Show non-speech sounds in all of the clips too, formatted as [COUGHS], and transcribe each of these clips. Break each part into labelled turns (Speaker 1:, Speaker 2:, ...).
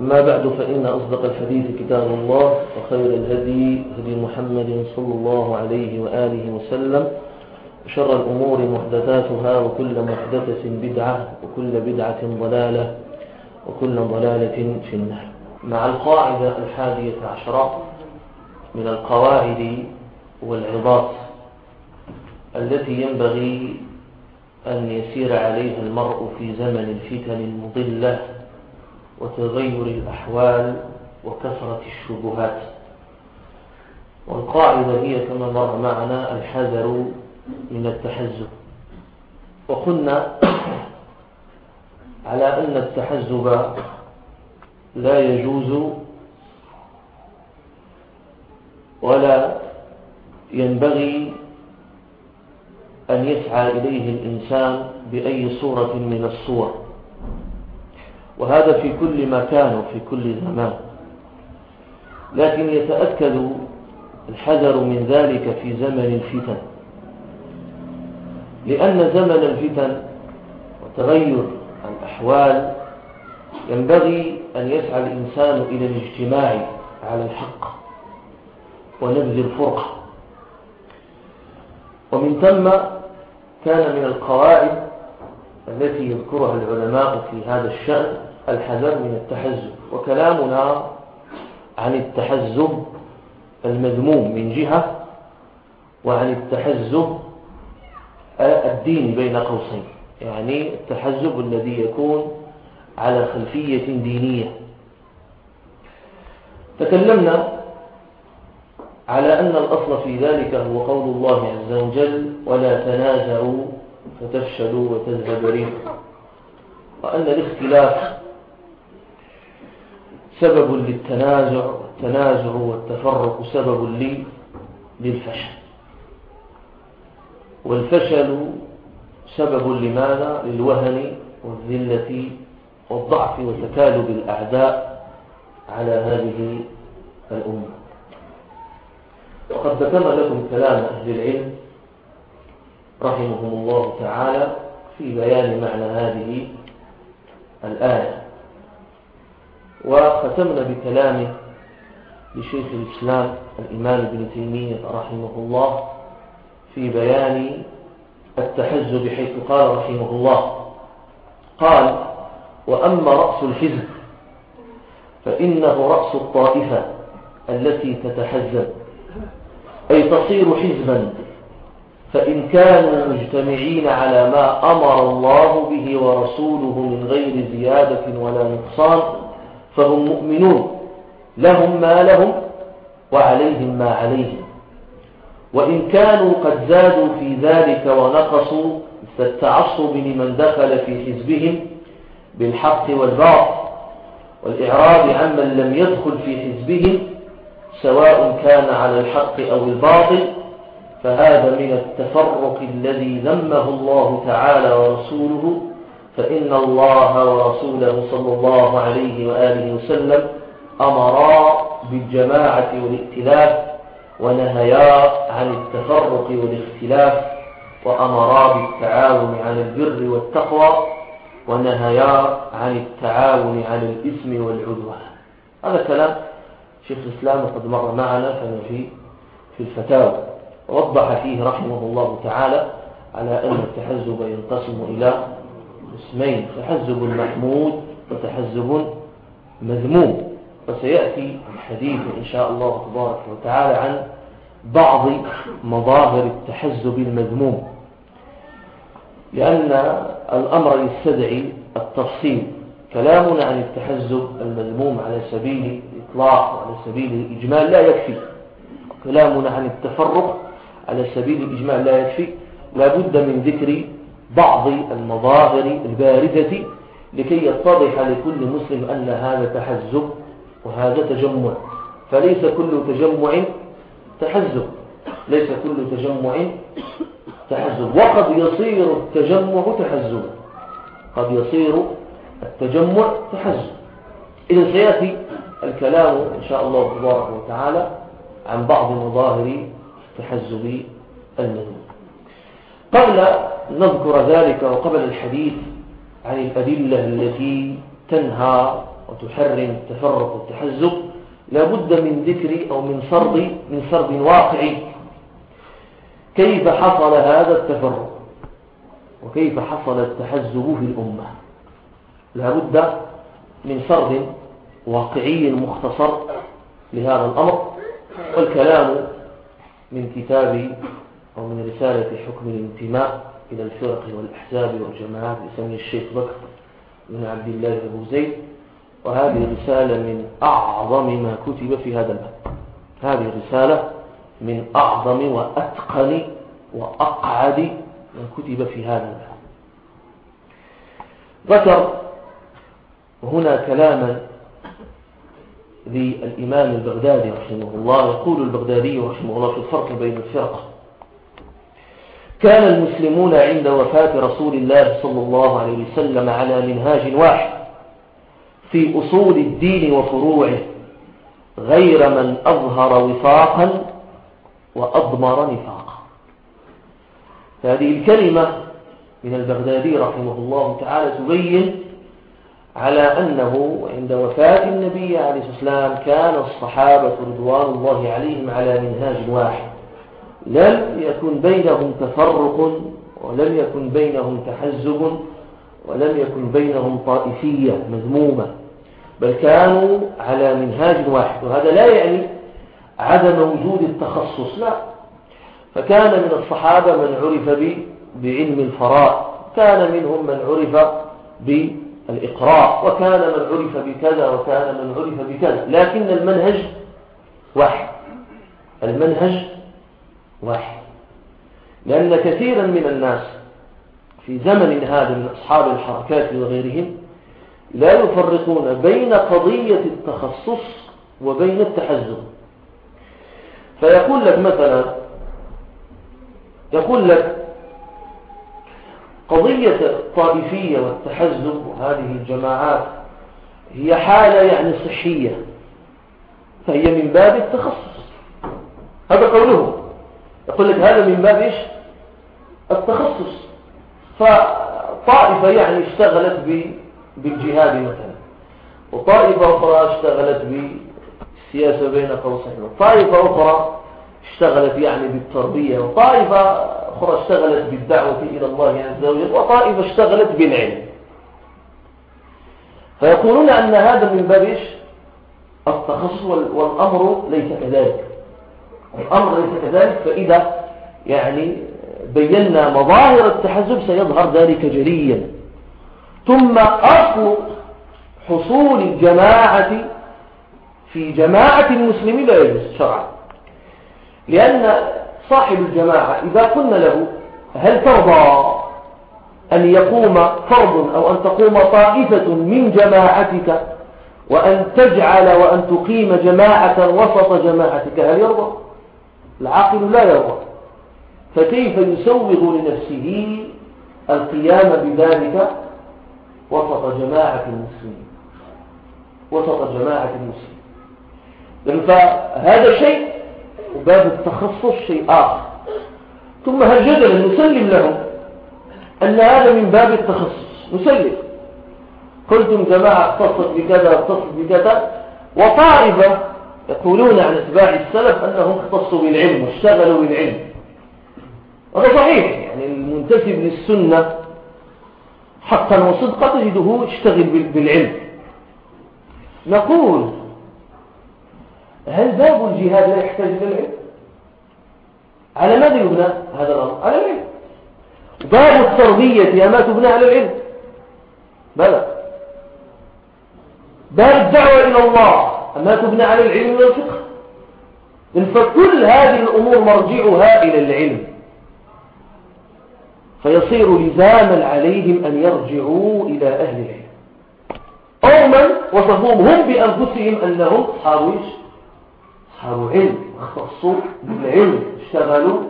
Speaker 1: أما بعد فإن أصدق الحديث كتاب الله وخير الهدي هدي محمد صلى الله عليه وآله وسلم وشر الأمور محدثاتها وكل محدثة بدعة وكل بدعة ضلالة وكل ضلالة في النار مع القاعدة الحادية عشرة من القواعد والعظات التي ينبغي أن يسير عليها المرء في زمن الفتن المضلة وتغير الأحوال وكثرة الشبهات والقاعدة هي كما مر معنا الحذر من التحزب وقلنا [COUGHS] على أن التحزب لا يجوز ولا ينبغي أن يسعى إليه الإنسان بأي صورة من الصور وهذا في كل مكان وفي كل زمان لكن يتأكد الحذر من ذلك في زمن الفتن لأن زمن الفتن وتغير الأحوال ينبغي أن يسعى الإنسان إلى الاجتماع على الحق ونبذ الفرقة ومن ثم كان من القواعد التي يذكرها العلماء في هذا الشأن الحذر من التحزب وكلامنا عن التحزب المذموم من جهة وعن التحزب الديني بين قوسين يعني التحزب الذي يكون على خلفية دينية تكلمنا على أن الأصل في ذلك هو قول الله عز وجل ولا تنازعوا فتفشلوا وتذهب وأن الاختلاف سبب للتنازع والتنازع والتفرق سبب لي للفشل والفشل سبب لماذا للوهن والذلة والضعف وتكالب الأعداء على هذه الأمة وقد ذكر لكم كلام أهل العلم رحمهم الله تعالى في بيان معنى هذه الآية وختمنا بكلامه لشيخ الإسلام الإمام ابن تيمية رحمه الله في بيان التحزب حيث قال رحمه الله قال وأما رأس الحزب فإنه رأس الطائفة التي تتحزب أي تصير حزبا فإن كانوا مجتمعين على ما أمر الله به ورسوله من غير زيادة ولا نقصان فهم مؤمنون لهم ما لهم وعليهم ما عليهم وإن كانوا قد زادوا في ذلك ونقصوا فالتعصب لمن دخل في حزبهم بالحق والباطل والإعراض عمن لم يدخل في حزبهم سواء كان على الحق أو الباطل فهذا من التفرق الذي ذمه الله تعالى ورسوله فإن الله ورسوله صلى الله عليه وآله وسلم أمرا بالجماعة والائتلاف ونهيا عن التفرق والاختلاف وأمرا بالتعاون على البر والتقوى ونهيا عن التعاون على الإثم والعدوان هذا كلام شيخ الإسلام قد مر معنا في في الفتاوى وضح فيه رحمه الله تعالى على أن التحزب ينقسم إلى اسمين تحزب محمود وتحزب مذموم وسيأتي الحديث إن شاء الله تبارك وتعالى عن بعض مظاهر التحزب المذموم لأن الأمر يستدعي التفصيل كلامنا عن التحزب المذموم على سبيل الإطلاق وعلى سبيل الإجمال لا يكفي كلامنا عن التفرق على سبيل الإجمال لا يكفي لابد من ذكر بعض المظاهر البارزة لكي يتضح لكل مسلم أن هذا تحزب وهذا تجمع فليس كل تجمع تحزب ليس كل تجمع تحزب وقد يصير التجمع تحزبا قد يصير التجمع تحزب إذا سيأتي الكلام إن شاء الله تبارك وتعالى عن بعض مظاهر تحزب المنون قبل أن نذكر ذلك وقبل الحديث عن الأدلة التي تنهى وتحرم التفرق والتحزب لابد من ذكر أو من سرد من سرد واقعي كيف حصل هذا التفرق وكيف حصل التحزب في الأمة لابد من سرد واقعي مختصر لهذا الأمر والكلام من كتاب أو من رسالة حكم الانتماء إلى الفرق والأحزاب والجماعات بسمي الشيخ بكر بن عبد الله أبو زيد وهذه رسالة من أعظم ما كتب في هذا الباب هذه الرسالة من أعظم وأتقن وأقعد ما كتب في هذا الباب ذكر هنا كلاما للإمام البغدادي رحمه الله يقول البغدادي رحمه الله في الفرق بين الفرق كان المسلمون عند وفاة رسول الله صلى الله عليه وسلم على منهاج واحد في أصول الدين وفروعه غير من أظهر وفاقا وأضمر نفاقا هذه الكلمة من البغدادي رحمه الله تعالى تبين على أنه عند وفاة النبي عليه الصلاة والسلام كان الصحابة رضوان الله عليهم على منهاج واحد لم يكن بينهم تفرق ولم يكن بينهم تحزب ولم يكن بينهم طائفية مذمومة بل كانوا على منهاج واحد وهذا لا يعني عدم وجود التخصص لا فكان من الصحابة من عرف بعلم الفراء كان منهم من عرف بالإقراء وكان من عرف بكذا وكان من عرف بكذا لكن المنهج واحد المنهج واحد لأن كثيرا من الناس في زمن هذا من أصحاب الحركات وغيرهم لا يفرقون بين قضية التخصص وبين التحزب فيقول لك مثلا يقول لك قضية الطائفية والتحزب وهذه الجماعات هي حالة يعني صحية فهي من باب التخصص هذا قولهم يقول لك هذا من باب إيش التخصص فطائفة يعني اشتغلت بالجهاد مثلا وطائفة أخرى اشتغلت بالسياسة بين قوسين وطائفة أخرى اشتغلت يعني بالتربية وطائفة أخرى اشتغلت بالدعوة إلى الله عز وجل وطائفة اشتغلت بالعلم فيقولون أن هذا من باب التخصص والأمر ليس كذلك الأمر ليس كذلك فإذا يعني بينا مظاهر التحزب سيظهر ذلك جليا ثم أصل حصول الجماعة في جماعة المسلمين لا يجوز شرعا لأن صاحب الجماعة إذا قلنا له هل ترضى أن يقوم فرض أو أن تقوم طائفة من جماعتك وأن تجعل وأن تقيم جماعة وسط جماعتك هل يرضى؟ العاقل لا يرضى فكيف يسوغ لنفسه القيام بذلك وسط جماعة المسلمين وسط جماعة المسلمين فهذا شيء وباب التخصص شيء آخر ثم هل جدل نسلم لهم أن هذا من باب التخصص نسلم قلتم جماعة اختصت بكذا اختصت بكذا وطائفة يقولون عن أتباع السلف أنهم اختصوا بالعلم واشتغلوا بالعلم هذا صحيح يعني المنتسب للسنة حقا وصدقا تجده اشتغل بالعلم نقول هل باب الجهاد لا يحتاج إلى العلم؟ على ماذا يبنى هذا الأمر؟ على العلم باب التربية أما تبنى على العلم بلى باب الدعوة إلى الله أما تبنى على العلم والفقه فكل هذه الأمور مرجعها إلى العلم فيصير لزاما عليهم أن يرجعوا إلى أهل العلم أو من وصفوهم هم بأنفسهم أنهم أصحاب أصحاب علم اختصوا بالعلم اشتغلوا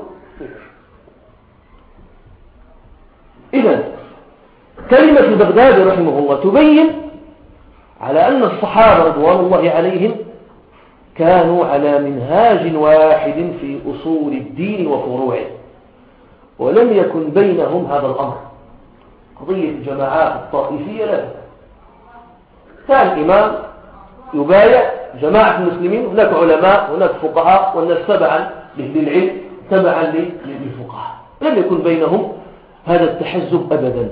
Speaker 1: إذا كلمة البغدادي رحمه الله تبين على أن الصحابة رضوان الله عليهم كانوا على منهاج واحد في أصول الدين وفروعه ولم يكن بينهم هذا الأمر قضية الجماعات الطائفية لا كان إمام يبايع جماعة المسلمين هناك علماء هناك فقهاء والناس تبعا للعلم تبعا للفقهاء لم يكن بينهم هذا التحزب أبدا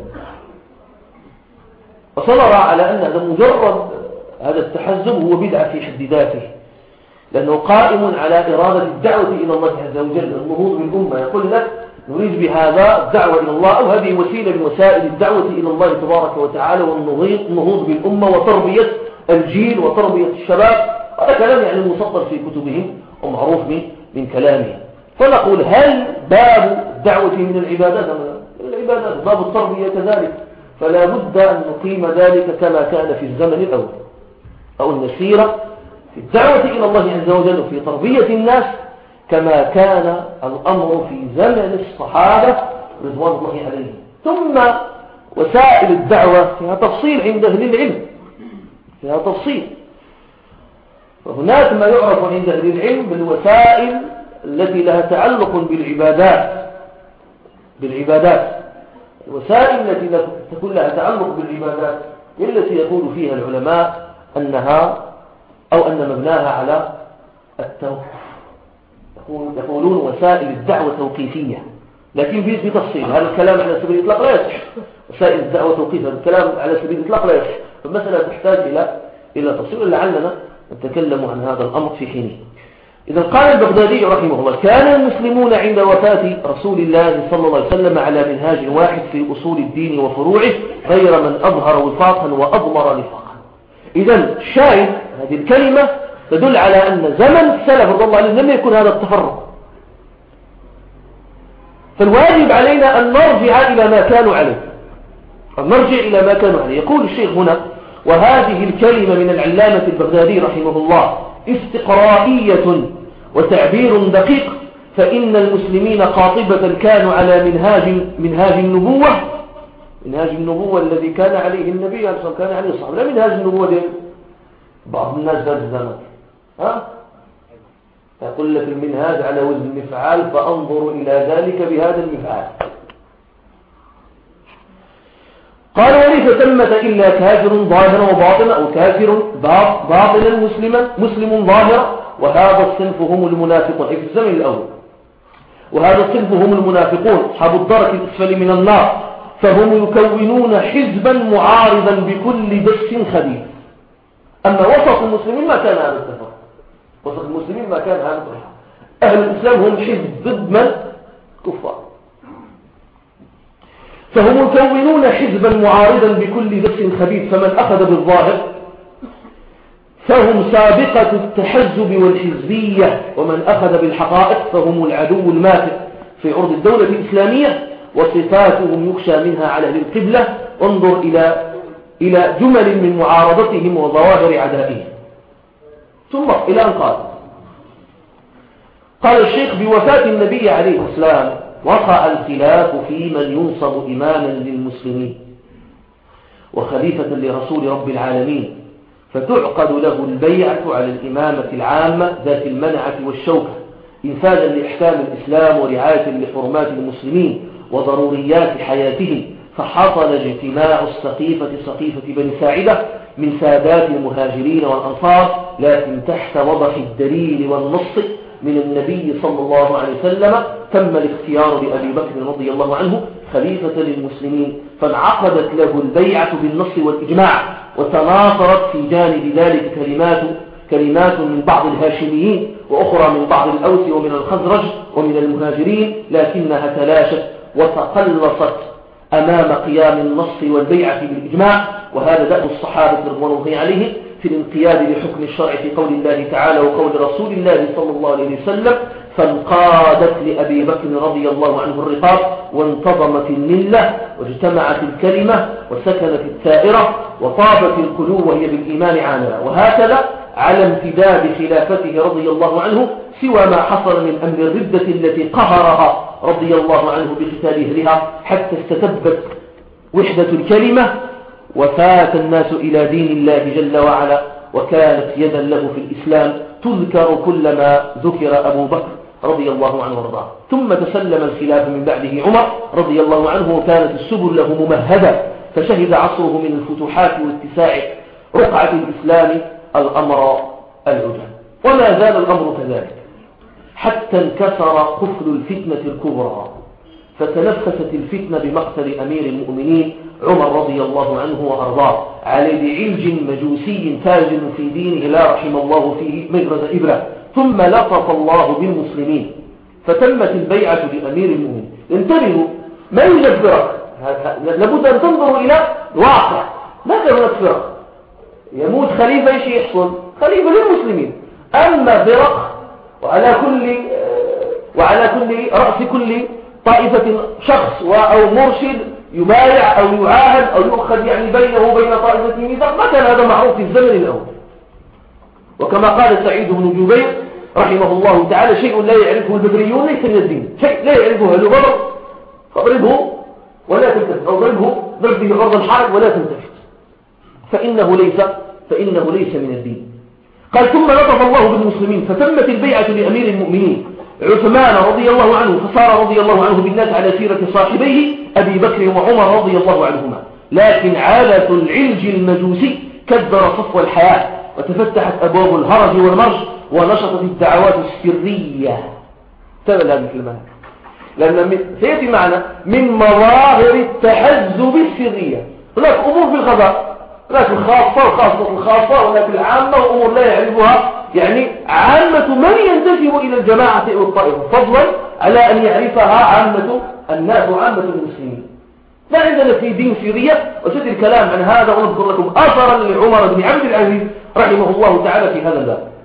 Speaker 1: فصدر على أن هذا مجرد هذا التحزب هو بدعة في حد ذاته لأنه قائم على إرادة الدعوة إلى الله عز وجل النهوض بالأمة يقول لك نريد بهذا الدعوة إلى الله أو هذه وسيلة من وسائل الدعوة إلى الله تبارك وتعالى والنهوض بالأمة وتربية الجيل وتربية الشباب هذا كلام يعني مسطر في كتبهم ومعروف من, من كلامهم فنقول هل باب الدعوة من العبادات من العبادات باب التربية كذلك فلا بد أن نقيم ذلك كما كان في الزمن الأول أو المسيرة في الدعوة إلى الله عز وجل وفي تربية الناس كما كان الأمر في زمن الصحابة رضوان الله عليهم ثم وسائل الدعوة فيها تفصيل عند أهل العلم فيها تفصيل فهناك ما يعرف عند أهل العلم بالوسائل التي لها تعلق بالعبادات بالعبادات الوسائل التي تكون لها تعلق بالعبادات التي يقول فيها العلماء أنها أو أن مبناها على التوقف يقولون وسائل الدعوة توقيفية لكن بتفصيل هذا الكلام على سبيل الإطلاق لا يصح وسائل الدعوة توقيفية هذا الكلام على سبيل الإطلاق لا يصح فالمسألة تحتاج إلى إلى تفصيل لعلنا نتكلم عن هذا الأمر في حينه إذا قال البغدادي رحمه الله كان المسلمون عند وفاة رسول الله صلى الله عليه وسلم على منهاج واحد في أصول الدين وفروعه غير من أظهر وفاقا وأضمر نفاقا إذا شاهد هذه الكلمة تدل على أن زمن السلف رضي الله عنهم لم يكن هذا التفرق فالواجب علينا أن نرجع إلى ما كانوا عليه أن نرجع إلى ما كانوا عليه يقول الشيخ هنا وهذه الكلمة من العلامة البغدادي رحمه الله استقرائية وتعبير دقيق فإن المسلمين قاطبة كانوا على منهاج, منهاج النبوة منهاج النبوة الذي كان عليه النبي صلى الله عليه وسلم كان عليه الصحابة لا منهاج النبوة بعض الناس ذات الزمن ها يقول لك المنهاج على وزن المفعال فأنظر إلى ذلك بهذا المفعال قال وليس ثمة إلا كافر ظاهرا وباطنا أو كافر باطنا مسلما مسلم ظاهرا وهذا الصنف هم المنافقون أي في الزمن الأول وهذا الصنف هم المنافقون أصحاب الدرك الأسفل من النار فهم يكونون حزبا معارضا بكل دس خبيث أما وسط المسلمين ما كان هذا التفاق وسط المسلمين ما كان هذا التفاق أهل الإسلام هم حزب ضد من؟ كفار فهم يكونون حزبا معارضا بكل ذكر خبيث فمن أخذ بالظاهر فهم سابقة التحزب والحزبية ومن أخذ بالحقائق فهم العدو المات في عرض الدولة الإسلامية وصفاتهم يخشى منها على القبلة انظر إلى, إلى جمل من معارضتهم وظواهر عدائهم ثم إلى أن قال قال الشيخ بوفاة النبي عليه السلام وقع الخلاف في من ينصب إماما للمسلمين وخليفة لرسول رب العالمين فتعقد له البيعة على الإمامة العامة ذات المنعة والشوكة إنفاذا لإحكام الإسلام ورعاية لحرمات المسلمين وضروريات حياتهم فحصل اجتماع السقيفة سقيفة بني ساعدة من سادات المهاجرين والأنصار لكن تحت وضح الدليل والنص من النبي صلى الله عليه وسلم تم الاختيار بأبي بكر رضي الله عنه خليفة للمسلمين فانعقدت له البيعة بالنص والإجماع وتناثرت في جانب ذلك كلمات كلمات من بعض الهاشميين وأخرى من بعض الأوس ومن الخزرج ومن المهاجرين لكنها تلاشت وتقلصت أمام قيام النص والبيعة بالإجماع وهذا دأب الصحابة رضوان الله عليهم في الانقياد لحكم الشرع في قول الله تعالى وقول رسول الله صلى الله عليه وسلم فانقادت لأبي بكر رضي الله عنه الرقاب وانتظمت الملة واجتمعت الكلمة وسكنت الثائرة وطابت القلوب وهي بالإيمان عاملة وهكذا على امتداد خلافته رضي الله عنه سوى ما حصل من أمر الردة التي قهرها رضي الله عنه بقتال أهلها حتى استتبت وحدة الكلمة وفات الناس إلى دين الله جل وعلا وكانت يدا له في الإسلام تذكر كلما ذكر أبو بكر رضي الله عنه وارضاه ثم تسلم الخلاف من بعده عمر رضي الله عنه وكانت السبل له ممهدة فشهد عصره من الفتوحات واتساع رقعة الإسلام الأمر العجل وما زال الأمر كذلك حتى انكسر قفل الفتنة الكبرى فتنفست الفتنة بمقتل أمير المؤمنين عمر رضي الله عنه وأرضاه على بعلج مجوسي تاج في دينه لا رحم الله فيه مجرد إبرة ثم لطف الله بالمسلمين فتمت البيعة لأمير المؤمنين انتبهوا ما يوجد فرق لابد أن تنظروا إلى الواقع ما كان هناك فرق يموت خليفة ايش يحصل خليفة للمسلمين أما فرق وعلى كل وعلى كل رأس كل طائفة شخص أو مرشد يبايع أو يعاهد أو يؤخذ يعني بينه وبين طائفة ميثاق ما كان هذا معروف في الزمن الأول وكما قال سعيد بن جبير رحمه الله تعالى شيء لا يعرفه البدريون ليس من الدين شيء لا يعرفه أهل غضب فاضربه ولا تلتفت أو ضربه به غرض الحرب ولا تلتفت فإنه ليس فإنه ليس من الدين قال ثم لطف الله بالمسلمين فتمت البيعة لأمير المؤمنين عثمان رضي الله عنه فصار رضي الله عنه بالناس على سيرة صاحبيه أبي بكر وعمر رضي الله عنهما لكن عادة العلج المجوسي كدر صفو الحياة وتفتحت أبواب الهرج والمرج ونشطت الدعوات السرية تبدأ هذا الكلمات لأن سيأتي معنا من مظاهر التحزب السرية هناك أمور في الخضاء هناك الخاصة وخاصة الخاصة هناك العامة وأمور لا يعرفها يعني عامة من ينتسب إلى الجماعة أو الطائفة فضلا على أن يعرفها عامة الناس وعامة المسلمين ما عندنا في دين سرية وشد الكلام عن هذا ونذكر لكم أثرا لعمر بن عبد العزيز رحمه الله تعالى في هذا الباب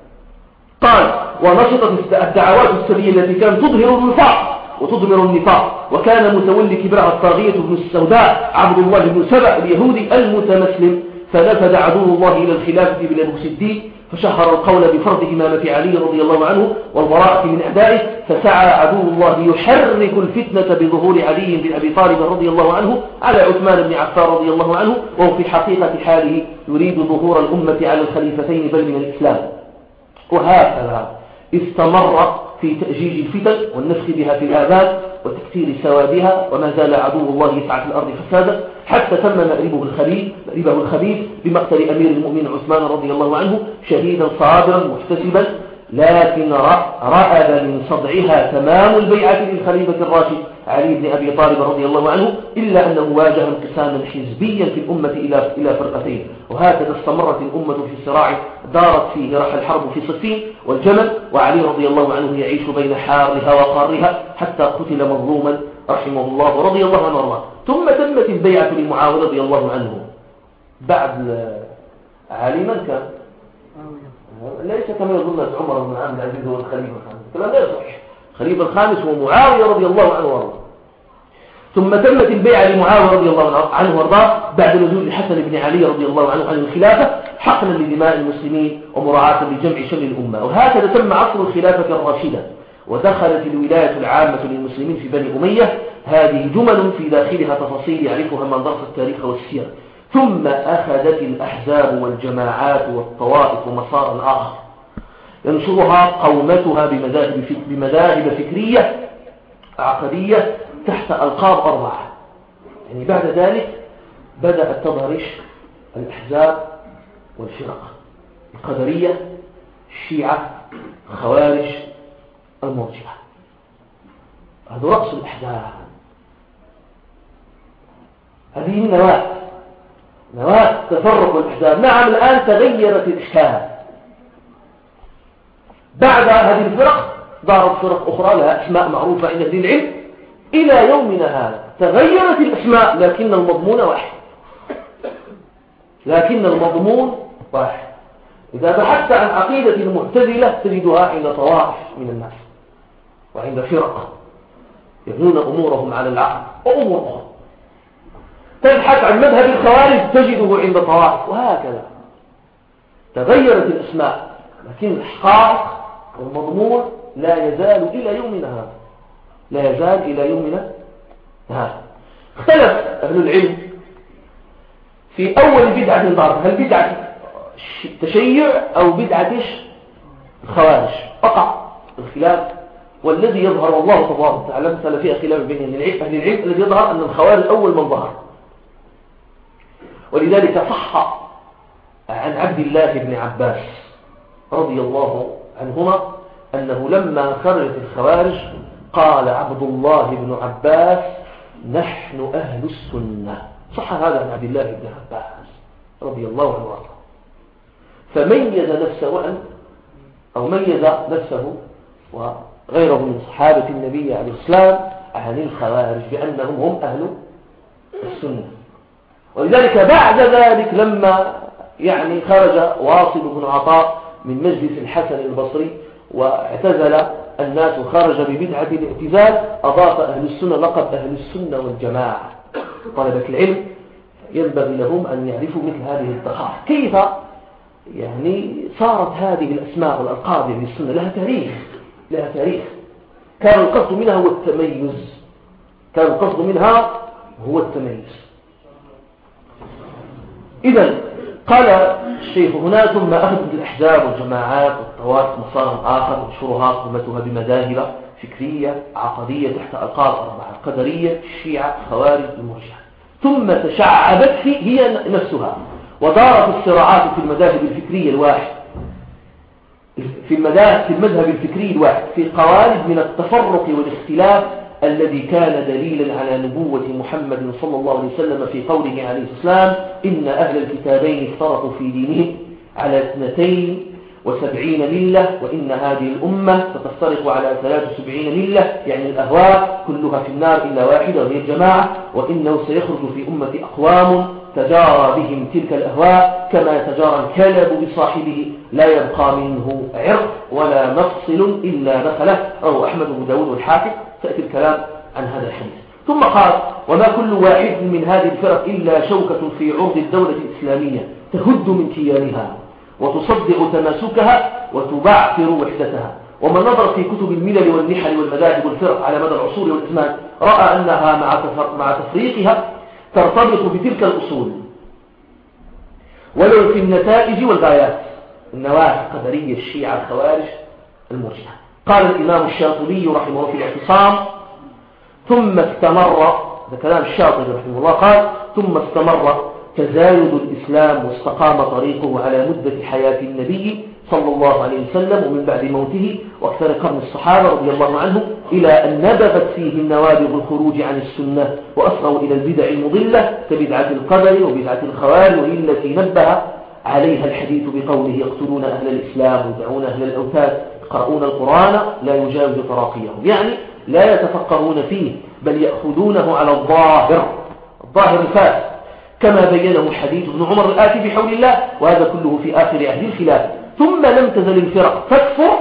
Speaker 1: قال ونشطت الدعوات السرية التي كانت تظهر النفاق وتضمر النفاق وكان متولي كبرها الطاغية بن السوداء عبد الله بن سبع اليهودي المتمسلم فنفذ عدو الله إلى الخلافة بن الدين فشهر القول بفرض إمامة علي رضي الله عنه والبراءة من أعدائه فسعى عدو الله يحرك الفتنة بظهور علي بن أبي طالب رضي الله عنه على عثمان بن عفان رضي الله عنه وهو في حقيقة حاله يريد ظهور الأمة على الخليفتين بل من الإسلام وهكذا استمر في تأجيج الفتن والنفخ بها في الآذان وتكثير سوادها وما زال عدو الله يسعى في الأرض فسادا حتى تم مأربه الخبيث مأربه الخبيث بمقتل أمير المؤمنين عثمان رضي الله عنه شهيدا صابرا محتسبا لكن رأب من صدعها تمام البيعة للخليفة الراشد علي بن أبي طالب رضي الله عنه إلا أنه واجه انقساما حزبيا في الأمة إلى إلى فرقتين وهكذا استمرت الأمة في الصراع دارت فيه راح الحرب في صفين والجمل وعلي رضي الله عنه يعيش بين حارها وقارها حتى قتل مظلوما رحمه الله ورضي الله عنه وارضاه ثم تمت البيعة لمعاوية رضي الله عنه بعد علي من كان ليس كما يظن عمر بن عبد العزيز هو الخليفة الكلام لا يصح خليفة الخامس هو معاوية رضي الله عنه وارضاه ثم تمت البيعة لمعاوية رضي الله عنه وارضاه بعد نزول الحسن بن علي رضي الله عنه عن الخلافة حقنا لدماء المسلمين ومراعاة لجمع شر الأمة وهكذا تم عصر الخلافة الراشدة ودخلت الولاية العامة للمسلمين في بني أمية هذه جمل في داخلها تفاصيل يعرفها من درس التاريخ والسير ثم أخذت الأحزاب والجماعات والطوائف مسارا آخر ينشرها قومتها بمذاهب, بمذاهب فكرية عقدية تحت ألقاب أربعة يعني بعد ذلك بدأت تظهر الأحزاب والفرق القدرية الشيعة الخوارج المرجعة هذا رأس الأحزاب هذه نواة نواة تفرق الأحزاب نعم الآن تغيرت الإشكال بعد هذه الفرق ظهرت فرق أخرى لها أسماء معروفة عند ذي العلم إلى يومنا هذا تغيرت الأسماء لكن المضمون واحد لكن المضمون واحد إذا بحثت عن عقيدة المعتزلة تجدها عند طوائف من الناس وعند فرق يبنون أمورهم على العقل وأمور أخرى تبحث عن مذهب الخوارج تجده عند طوائف وهكذا تغيرت الأسماء لكن الحقائق المضمون لا يزال إلى يومنا هذا لا يزال إلى يومنا هذا اختلف أهل العلم في أول بدعة ضرب هل بدعة تشيع أو بدعة الخوارج وقع الخلاف والذي يظهر والله تبارك وتعالى مثلا فيها خلاف بين أهل العلم الذي يظهر أن الخوارج أول من ظهر ولذلك صح عن عبد الله بن عباس رضي الله عنهما أنه لما خرجت الخوارج قال عبد الله بن عباس نحن أهل السنة صح هذا عن عبد الله بن عباس رضي الله عنه وارضاه فميز نفسه عن أو ميز نفسه وغيره من صحابة النبي عليه السلام عن الخوارج بأنهم هم أهل السنة ولذلك بعد ذلك لما يعني خرج واصل بن عطاء من مجلس الحسن البصري واعتزل الناس خرج ببدعة الاعتزال أضاف أهل السنة لقب أهل السنة والجماعة طلبة العلم ينبغي لهم أن يعرفوا مثل هذه الدقائق كيف يعني صارت هذه الأسماء والألقاب لأهل يعني السنة لها تاريخ لها تاريخ كان القصد منها هو التميز كان القصد منها هو التميز إذا قال الشيخ هنا ثم أخذت الأحزاب والجماعات والطوائف مصارا آخر انشرها قمتها بمذاهب فكرية عقدية تحت ألقاب أربعة قدرية الشيعة الخوارج المرجع ثم تشعبت هي نفسها ودارت الصراعات في المذاهب الفكرية الواحد في المذاهب في المذهب الفكري الواحد في قوالب من التفرق والاختلاف الذي كان دليلا على نبوة محمد صلى الله عليه وسلم في قوله عليه السلام إن أهل الكتابين افترقوا في دينهم على اثنتين وسبعين ملة وإن هذه الأمة ستفترق على ثلاث سبعين ملة يعني الأهواء كلها في النار إلا واحدة وهي الجماعة وإنه سيخرج في أمة أقوام تجارى بهم تلك الأهواء كما تجارى الكلب بصاحبه لا يبقى منه عرق ولا مفصل إلا نخله رواه أحمد بن داود والحافظ تأتي الكلام عن هذا الحديث ثم قال وما كل واحد من هذه الفرق إلا شوكة في عرض الدولة الإسلامية تهد من كيانها وتصدع تماسكها وتبعثر وحدتها ومن نظر في كتب الملل والنحل والمذاهب والفرق على مدى العصور والإثمان رأى أنها مع تفريقها ترتبط بتلك الأصول ولو في النتائج والغايات النواحي القدرية الشيعة الخوارج المرجحة قال الإمام الشاطبي رحمه الله في الاعتصام ثم استمر هذا كلام الشاطبي رحمه الله قال ثم استمر تزايد الإسلام واستقام طريقه على مدة حياة النبي صلى الله عليه وسلم ومن بعد موته واكثر قرن الصحابة رضي الله عنهم إلى أن نبغت فيه النوابغ الخروج عن السنة وأصغوا إلى البدع المضلة كبدعة القدر وبدعة الخوارج وهي التي نبه عليها الحديث بقوله يقتلون أهل الإسلام ويدعون أهل الأوثان يقرؤون القرآن لا يجاوز تراقيهم يعني لا يتفكرون فيه بل يأخذونه على الظاهر الظاهر الفاسد كما بينه حديث ابن عمر الآتي بحول الله وهذا كله في آخر أهل الخلاف ثم لم تزل الفرق تكفر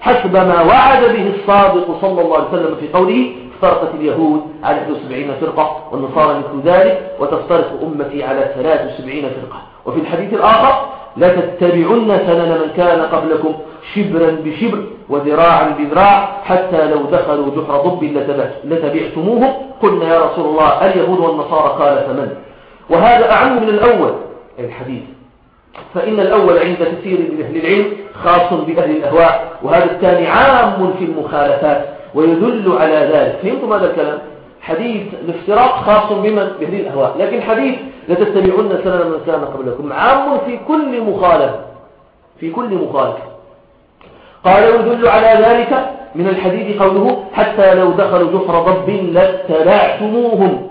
Speaker 1: حسب ما وعد به الصادق صلى الله عليه وسلم في قوله افترقت اليهود على 71 فرقة والنصارى مثل ذلك وتفترق أمتي على 73 فرقة وفي الحديث الآخر لتتبعن سنن من كان قبلكم شبرا بشبر وذراعا بذراع حتى لو دخلوا جحر ضب لتبعتموه قلنا يا رسول الله اليهود والنصارى قال فمن وهذا أعم من الأول الحديث فإن الأول عند كثير من أهل العلم خاص بأهل الأهواء وهذا الثاني عام في المخالفات ويدل على ذلك فهمتم هذا الكلام؟ حديث الافتراق خاص بمن بهذه الأهواء لكن حديث لا تتبعون سنة من كان قبلكم عام في كل مخالفة في كل مخالفة قال يدل على ذلك من الحديث قوله حتى لو دخلوا جحر ضب لاتبعتموهم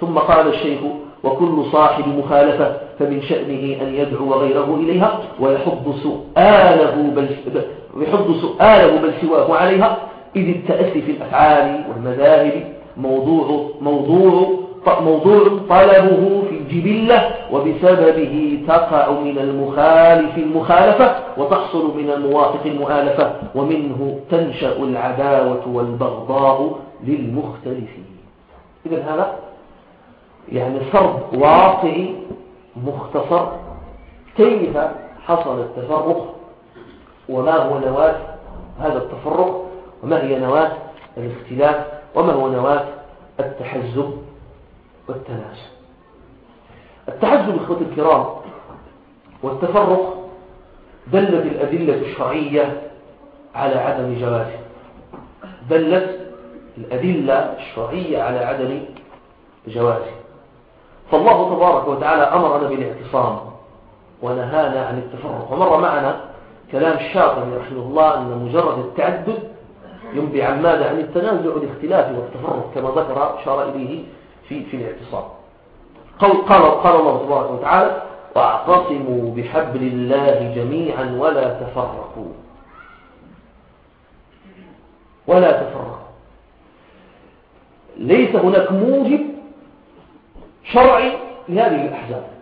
Speaker 1: ثم قال الشيخ وكل صاحب مخالفة فمن شأنه أن يدعو غيره إليها ويحض سؤاله بل, ويحض سؤاله بل سواه عليها إذ التأسي في الأفعال والمذاهب موضوعه موضوع موضوع طلبه في الجبلة وبسببه تقع من المخالف المخالفة وتحصل من الموافق المؤالفة ومنه تنشأ العداوة والبغضاء للمختلفين إذا هذا يعني فرض واقعي مختصر كيف حصل التفرق وما هو نواة هذا التفرق وما هي نواة الاختلاف وما هو نواة التحزب والتناسب التحزب إخوة الكرام والتفرق دلت الأدلة الشرعية على عدم جوازه دلت الأدلة الشرعية على عدم جوازه فالله تبارك وتعالى أمرنا بالاعتصام ونهانا عن التفرق ومر معنا كلام الشاطبي رحمه الله أن مجرد التعدد ينبي عن ماذا عن التنازع والاختلاف والتفرق كما ذكر أشار إليه في في الاعتصام قال قال قال الله تبارك وتعالى واعتصموا بحبل الله جميعا ولا تفرقوا ولا تفرقوا ليس هناك موجب شرعي لهذه الأحزاب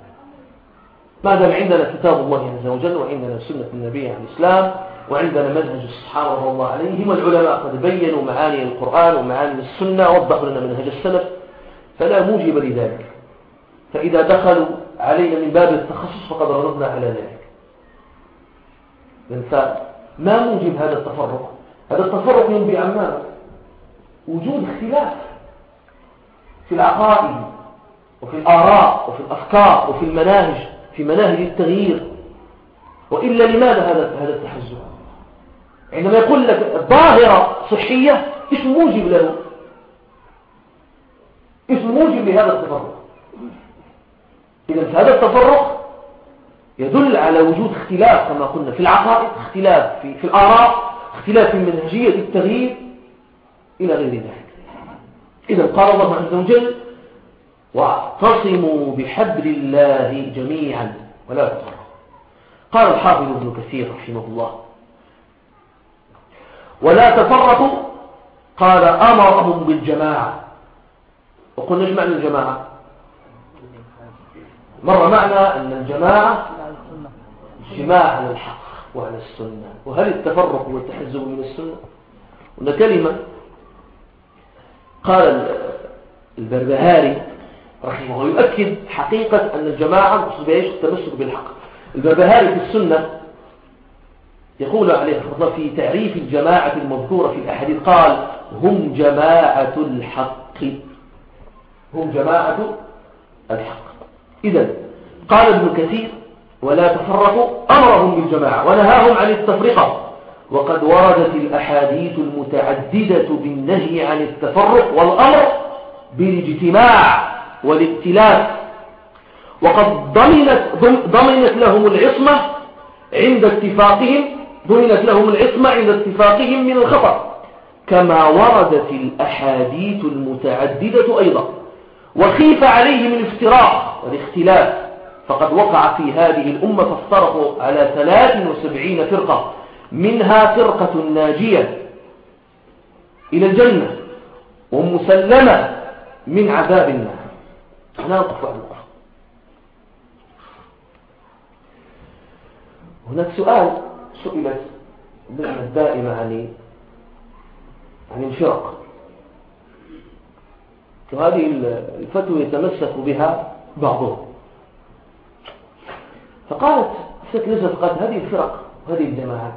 Speaker 1: ما دام عندنا كتاب الله عز وجل وعندنا سنة النبي عليه الإسلام وعندنا منهج الصحابة رضي الله عليهم والعلماء قد بينوا معاني القرآن ومعاني السنة ووضحوا لنا منهج السلف فلا موجب لذلك فإذا دخلوا علينا من باب التخصص فقد رددنا على ذلك فما موجب هذا التفرق هذا التفرق ينبئ عن ماذا وجود اختلاف في العقائد وفي الآراء وفي الأفكار وفي المناهج في مناهج التغيير وإلا لماذا هذا هذا التحزب عندما يقول لك ظاهرة صحية اسم موجب له اسم موجب لهذا التفرق إذا هذا التفرق يدل على وجود اختلاف كما قلنا في العقائد اختلاف في, في الآراء اختلاف في منهجية التغيير إلى غير ذلك إذا قال الله عز وجل واعتصموا بحبل الله جميعا ولا تفرقوا قال الحافظ ابن كثير رحمه الله ولا تفرقوا قال أمرهم بالجماعة وقلنا ايش معنى الجماعة مر معنى أن الجماعة اجتماع على الحق وعلى السنة وهل التفرق والتحزب من السنة هنا كلمة قال البربهاري رحمه الله يؤكد حقيقة أن الجماعة مقصود بإيش التمسك بالحق البربهاري في السنة يقول عليه الصلاة والسلام في تعريف الجماعة المذكورة في الأحاديث قال هم جماعة الحق هم جماعة الحق إذا قال ابن كثير ولا تفرقوا أمرهم بالجماعة ونهاهم عن التفرقة وقد وردت الأحاديث المتعددة بالنهي عن التفرق والأمر بالاجتماع والابتلاء وقد ضمنت, ضمنت لهم العصمة عند اتفاقهم ضمنت لهم العصمة عند اتفاقهم من الخطأ كما وردت الأحاديث المتعددة أيضا وخيف عليهم الافتراق والاختلاف فقد وقع في هذه الأمة فافترقوا على ثلاث وسبعين فرقة منها فرقة ناجية إلى الجنة ومسلمة من عذاب النار نوقف عن الأخذ هناك سؤال سئلت اللجنة الدائمة عن عن الفرق وهذه الفتوى يتمسك بها بعضهم فقالت ست لجنة قالت هذه الفرق وهذه الجماعات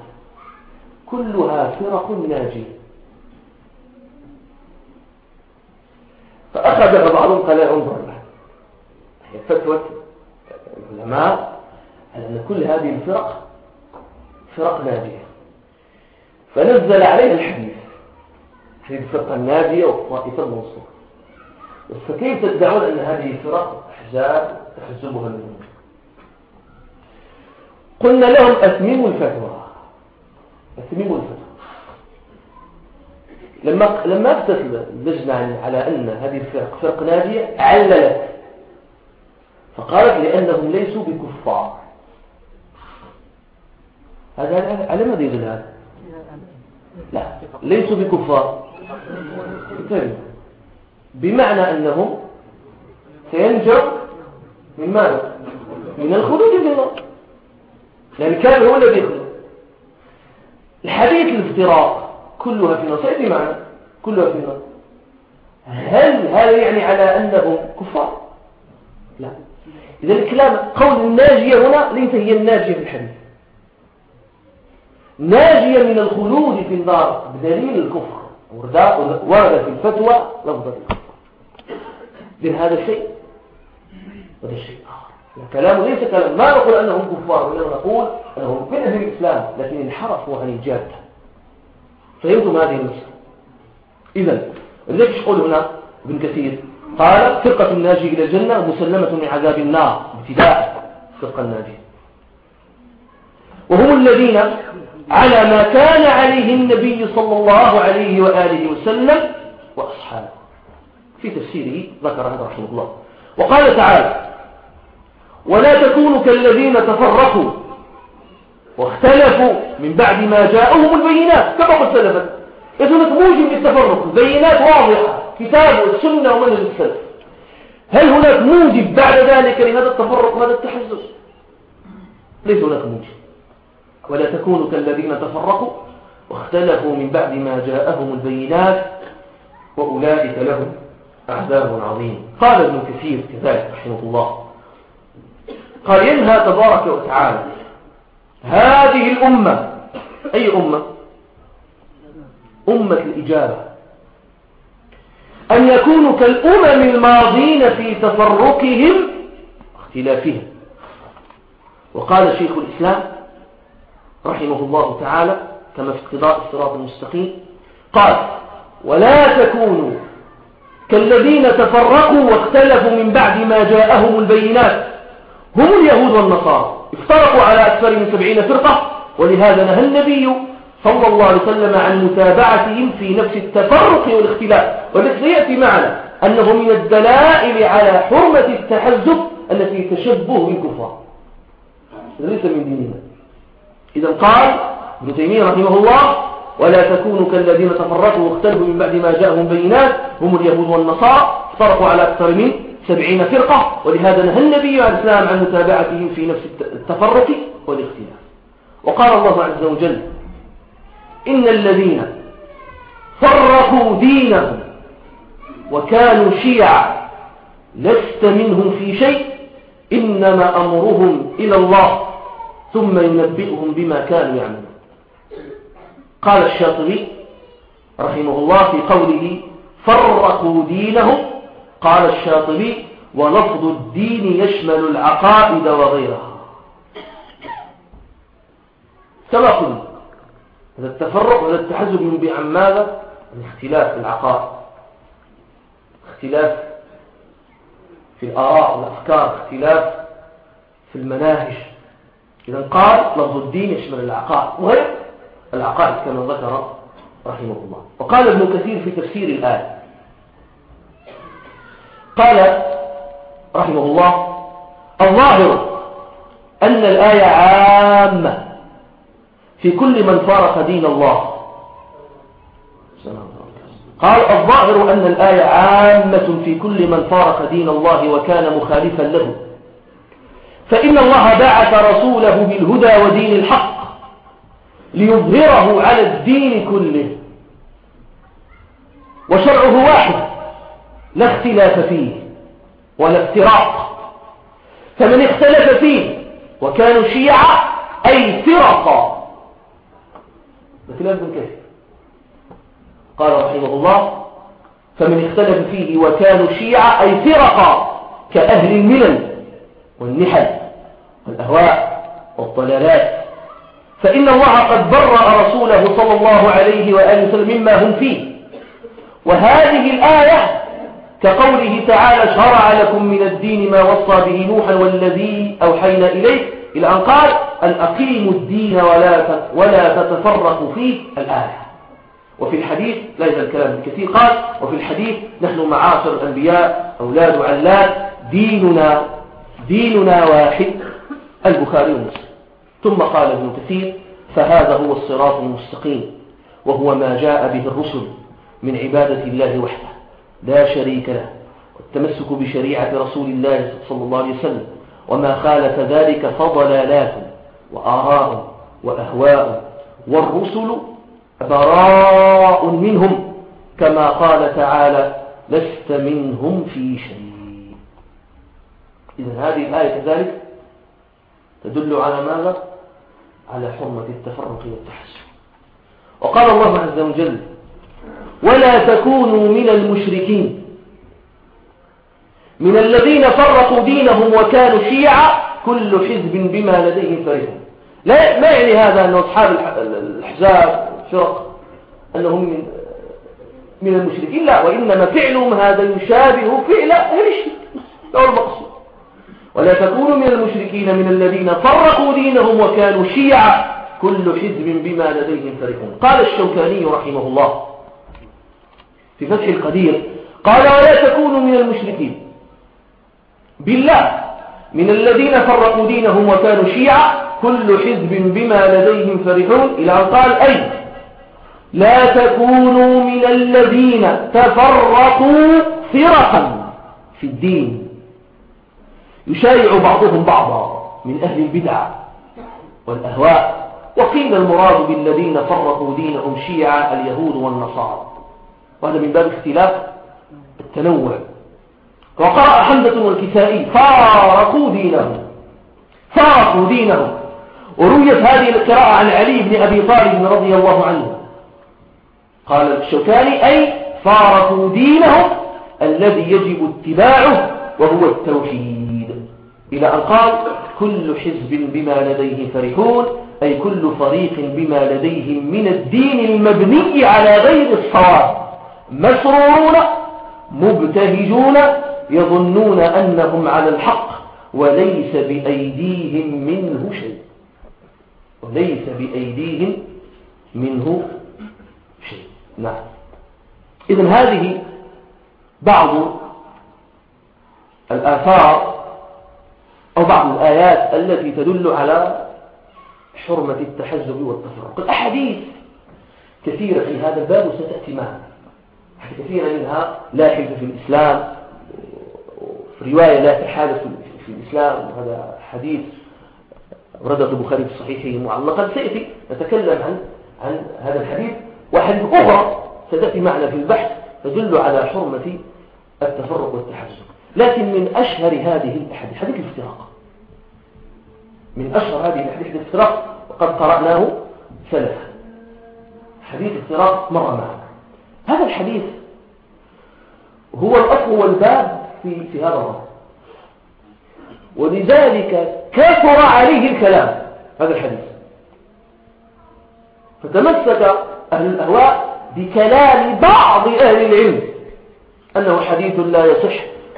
Speaker 1: كلها فرق ناجيه فأخذها بعضهم قال انظر فتوى العلماء على أن كل هذه الفرق فرق ناجية فنزل عليها الحديث في الفرقة الناجية والطائفة المنصورة فكيف تدعون أن هذه فرق أحزاب تحزبها المنون قلنا لهم أتمموا الفتوى أتمموا الفتوى لما لما افتت اللجنة على أن هذه الفرق فرق ناديه عللت فقالت لأنهم ليسوا بكفار هذا على ماذا يدل هذا لا ليسوا بكفار طيب. بمعنى أنهم سينجوا من ماذا من الخروج من الله لأن كان هو الذي يخرج الحديث الافتراق كلها في النصيحة بمعنى كلها في النصيحة هل هذا يعني على أنهم كفار لا إذا الكلام قول الناجية هنا ليس هي الناجية في الحديث ناجية من الخلود في النار بدليل الكفر ورد في الفتوى لفظ الكفر هذا الشيء وهذا شيء آخر الكلام ليس كلام ما نقول أنهم كفار وإنما نقول أنهم من أهل الإسلام لكن انحرفوا عن الجادة فهمتم هذه المسألة إذا ليش يقول هنا ابن كثير قال فرقة الناجي إلى الجنة مسلمة من عذاب النار ابتداء فرقة الناجي وهم الذين على ما كان عليه النبي صلى الله عليه وآله وسلم وأصحابه في تفسيره ذكر هذا رحمه الله وقال تعالى ولا تكونوا كالذين تفرقوا واختلفوا من بعد ما جاءهم البينات كما قلت سلفا إذن موجب للتفرق بينات واضحة كتاب والسنة ومنهج السلف هل هناك موجب بعد ذلك لهذا التفرق وهذا التحزب ليس هناك موجب ولا تكونوا كالذين تفرقوا واختلفوا من بعد ما جاءهم البينات وأولئك لهم عذاب عظيم قال ابن كثير كذلك رحمه الله قال ينهى تبارك وتعالى هذه الأمة أي أمة أمة الإجابة أن يكونوا كالأمم الماضين في تفرقهم واختلافهم وقال شيخ الإسلام رحمه الله تعالى كما في اقتضاء الصراط المستقيم قال ولا تكونوا كالذين تفرقوا واختلفوا من بعد ما جاءهم البينات هم اليهود والنصارى افترقوا على من سبعين فرقة ولهذا نهى النبي صلى الله عليه وسلم عن متابعتهم في نفس التفرق والاختلاف والذي سيأتي معنا أنه من الدلائل على حرمة التحزب التي تشبه بالكفار ليس من ديننا إذا قال ابن تيمية رحمه الله ولا تكونوا كالذين تفرقوا واختلفوا من بعد ما جاءهم بينات هم اليهود والنصارى افترقوا على أكثر من سبعين فرقة ولهذا نهى النبي عليه السلام عن متابعتهم في نفس التفرق والاختلاف وقال الله عز وجل إن الذين فرقوا دينهم وكانوا شيعا لست منهم في شيء إنما أمرهم إلى الله ثم ينبئهم بما كانوا يعملون قال الشاطبي رحمه الله في قوله فرقوا دينهم قال الشاطبي ولفظ الدين يشمل العقائد وغيرها كما قلت هذا التفرق وهذا التحزب ينبئ عن ماذا؟ الاختلاف في العقائد اختلاف في الآراء والأفكار اختلاف في المناهج إذا قال لفظ الدين يشمل العقائد وغير العقائد كما ذكر رحمه الله وقال ابن كثير في تفسير الآية قال رحمه الله الظاهر أن الآية عامة في كل من فارق دين الله قال الظاهر أن الآية عامة في كل من فارق دين الله وكان مخالفا له فإن الله بعث رسوله بالهدى ودين الحق ليظهره على الدين كله وشرعه واحد لا اختلاف فيه ولا افتراق فمن اختلف فيه وكانوا شيعة أي فرقا ده كلام ابن كثير قال رحمه الله فمن اختلف فيه وكانوا شيعة أي فرقا كأهل الملل والنحل والأهواء والضلالات فإن الله قد برأ رسوله صلى الله عليه وآله وسلم مما هم فيه وهذه الآية كقوله تعالى شرع لكم من الدين ما وصى به نوحا والذي أوحينا إليه إلى أن قال أن أقيموا الدين ولا ولا تتفرقوا فيه الآية وفي الحديث لا يزال الكلام الكثير قال وفي الحديث نحن معاشر الأنبياء أولاد علات ديننا ديننا واحد البخاري ومسلم ثم قال ابن كثير فهذا هو الصراط المستقيم وهو ما جاء به الرسل من عبادة الله وحده لا شريك له والتمسك بشريعة رسول الله صلى الله عليه وسلم وما خالف ذلك فضلالات وآراء وأهواء والرسل براء منهم كما قال تعالى لست منهم في شيء إذن هذه الآية كذلك تدل على ماذا؟ على حرمة التفرق والتحسن وقال الله عز وجل ولا تكونوا من المشركين من الذين فرقوا دينهم وكانوا شيعا كل حزب بما لديهم فريق لا ما يعني هذا أن أصحاب الأحزاب الفرق أنهم من من المشركين لا وإنما فعلهم هذا يشابه فعل أهل الشرك هو المقصود ولا تكونوا من المشركين من الذين فرقوا دينهم وكانوا شيعا كل حزب بما لديهم فرحون قال الشوكاني رحمه الله في فتح القدير قال ولا تكونوا من المشركين بالله من الذين فرقوا دينهم وكانوا شيعا كل حزب بما لديهم فرحون إلى أن قال أي لا تكونوا من الذين تفرقوا فرقا في الدين يشايع بعضهم بعضا من أهل البدع والأهواء وقيل المراد بالذين فرقوا دينهم شيعا اليهود والنصارى وهذا من باب اختلاف التنوع وقرأ حمزة والكسائي فارقوا دينهم فارقوا دينهم ورويت هذه القراءة عن علي بن أبي طالب رضي الله عنه قال الشوكاني أي فارقوا دينهم الذي يجب اتباعه وهو التوحيد إلى أن قال كل حزب بما لديه فرحون أي كل فريق بما لديهم من الدين المبني على غير الصواب مسرورون مبتهجون يظنون أنهم على الحق وليس بأيديهم منه شيء وليس بأيديهم منه شيء نعم إذا هذه بعض الآثار أو بعض الآيات التي تدل على حرمة التحزب والتفرق الأحاديث كثيرة في هذا الباب ستأتي معها كثيرة منها لاحظة في الإسلام رواية لا تحادث في الإسلام وهذا حديث أورده البخاري في صحيحه معلقا سيأتي نتكلم عن عن هذا الحديث وحديث أخرى ستأتي معنا في البحث تدل على حرمة التفرق والتحزب لكن من أشهر هذه الأحاديث حديث الافتراق من أشهر هذه الأحاديث الافتراق وقد قرأناه سلفا حديث افتراق مر معنا هذا الحديث هو الأصل والباب في, في هذا الرأي ولذلك كثر عليه الكلام هذا الحديث فتمسك أهل الأهواء بكلام بعض أهل العلم أنه حديث لا يصح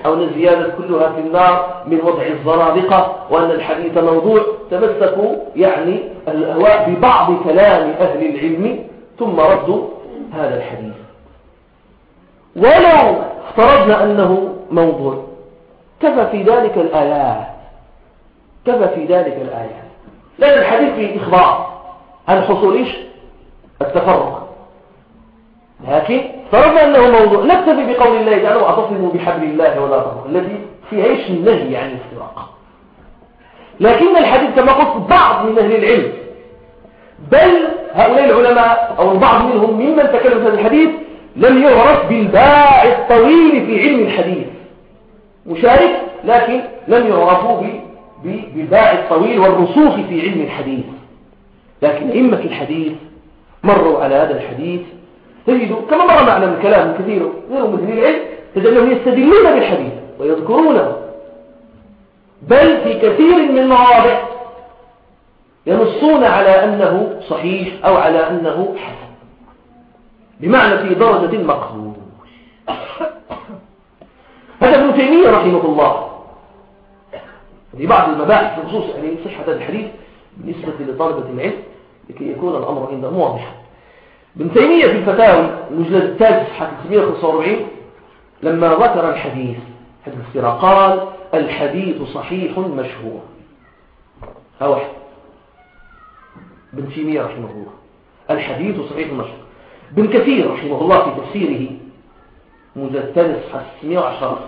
Speaker 1: أو أن الزيادة كلها في النار من وضع الزرابقة وأن الحديث موضوع تمسكوا يعني الأهواء ببعض كلام أهل العلم ثم ردوا هذا الحديث ولو افترضنا أنه موضوع كفى في ذلك الآيات كفى في ذلك الآيات لأن الحديث فيه إخبار عن حصول إيش التفرق لكن فرضنا أنه موضوع نكتفي بقول الله تعالى واعتصموا بحبل الله ولا تفرق الذي في عيش النهي عن الافتراق لكن الحديث كما قلت بعض من أهل العلم بل هؤلاء العلماء أو البعض منهم ممن تكلم في هذا الحديث لم يعرف بالباع الطويل في علم الحديث مشارك لكن لم يعرفوا بالباع الطويل والرسوخ في علم الحديث لكن أئمة الحديث مروا على هذا الحديث تجد كما مر معنا من كلام كثير غير مثل العلم تجدوا يستدلون بالحديث ويذكرونه بل في كثير من المواضع ينصون على أنه صحيح أو على أنه حسن بمعنى في درجة المقبول هذا ابن تيمية رحمه الله في بعض المباحث بخصوص يعني صحة هذا الحديث بالنسبة لطالبة العلم لكي يكون الأمر عند واضحا ابن تيمية في الفتاوي المجلد الثالث صفحة 345 لما ذكر الحديث حديث السيرة قال الحديث صحيح مشهور ها واحد ابن تيمية رحمه الله الحديث صحيح مشهور ابن كثير رحمه الله في تفسيره مدترس حساسية وعشرة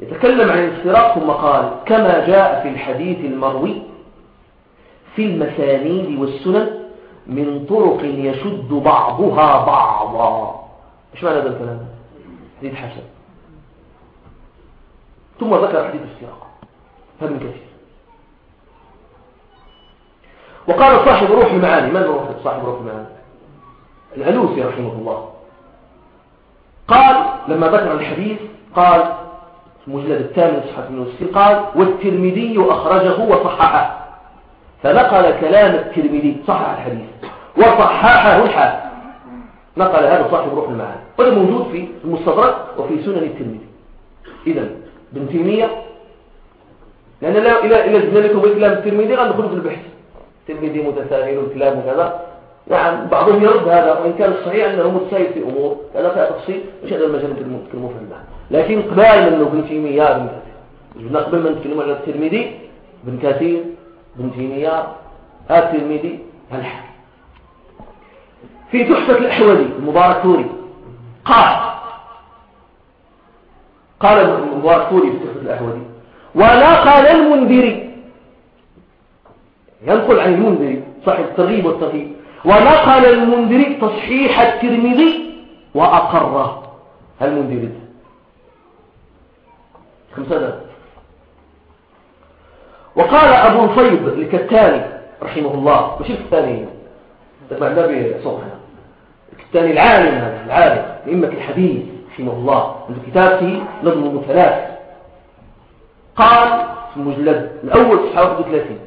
Speaker 1: يتكلم عن السراق ثم قال كما جاء في الحديث المروي في المسانيد والسنن من طرق يشد بعضها بعضا ايش معنى هذا الكلام حديث حسن ثم ذكر حديث هذا فمن كثير وقال صاحب روح المعاني ماذا روح صاحب روح المعاني العلوسي رحمه الله قال لما ذكر الحديث قال في المجلد الثامن صحة من قال والترمذي أخرجه وصححه فنقل كلام الترمذي صحح الحديث وصححه الحاكم نقل هذا صاحب روح المعاني وهذا موجود في المستدرك وفي سنن الترمذي إذا ابن تيمية لأن لا إلى إلى ذلك وإسلام الترمذي غندخلوا في البحث الترمذي متساهل كلام كذا نعم بعضهم يرد هذا وإن كان الصحيح أنه متسايد في أمور هذا فيها تفصيل مش هذا المجال المفهم له لكن قبائل من ابن تيمية ابن كثير قبل ما نتكلم على الترمذي ابن كثير ابن تيمية الترمذي الحاكم في تحفة الأحوذي المبارك فوري قال قال المبارك فوري في تحفة ولا قال المنذري ينقل عن المنذري صاحب الترغيب والتغيب ونقل المنذري تصحيح الترمذي وأقره المنذري خمسة وقال أبو الفيض الكتاني رحمه الله مش الكتاني تبع النبي صبحنا الكتاني العالم هذا العالم لإمة الحديث رحمه الله من كتابته فيه نظم قال في المجلد الأول صفحة 31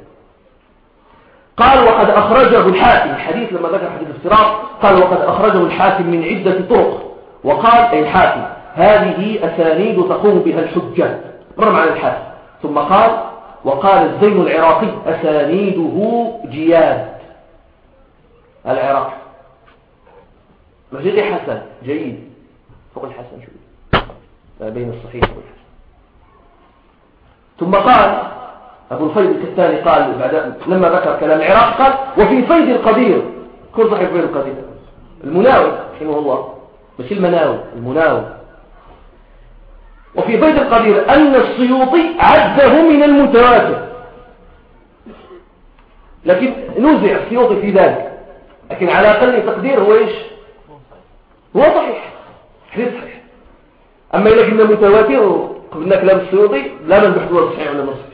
Speaker 1: قال وقد أخرجه الحاكم الحديث لما ذكر حديث افتراق قال وقد أخرجه الحاكم من عدة طرق وقال أي الحاكم هذه أسانيد تقوم بها الحجة رمع الحاكم ثم قال وقال الزين العراقي أسانيده جياد العراقي مجد حسن جيد فوق الحسن شوي بين الصحيح والحسن ثم قال أبو الخير الكتاني قال بعد لما ذكر كلام العراق قال وفي فيض القدير كل صحيح فيض القدير المناوي رحمه الله مش المناوي المناوي وفي فيض القدير أن السيوطي عده من المتواتر لكن نزع السيوطي في ذلك لكن على أقل تقدير هو إيش هو صحيح حديث صحيح أما إذا كنا متواتر قبلنا كلام السيوطي لا من بحضور صحيح ولا مصر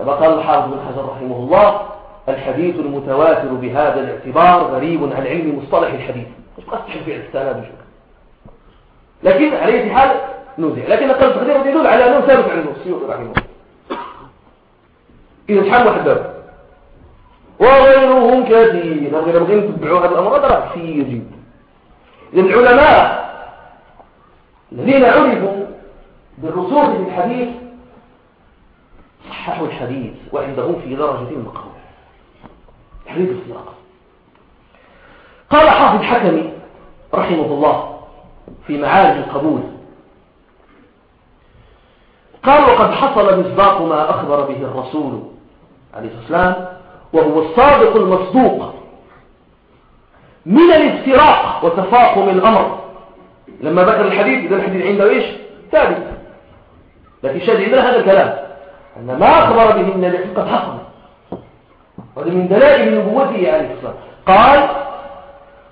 Speaker 1: كما قال الحافظ بن حجر رحمه الله الحديث المتواتر بهذا الاعتبار غريب عن علم مصطلح الحديث مش قصدش الفعل السنة بشكل لكن على اي حال نوزع لكن القلب التقدير يدل على انه ثابت عن السيوطي رحمه الله اذا شحال واحد باب وغيرهم كثير غير بغينا نتبعوا هذا الامر هذا كثير جدا العلماء الذين عرفوا بالرسوخ في الحديث صححوا الحديث وعنده في درجة المقام حديث السراقة قال حافظ حكمي رحمه الله في معارج القبول قال وقد حصل مصداق ما أخبر به الرسول عليه الصلاة والسلام وهو الصادق المصدوق من الافتراق وتفاقم الأمر لما ذكر الحديث إذا الحديث عنده ايش ثابت لكن شاهد عندنا هذا الكلام أن ما أخبر به النبي قد حصل وهذا من دلائل نبوته عليه الصلاة قال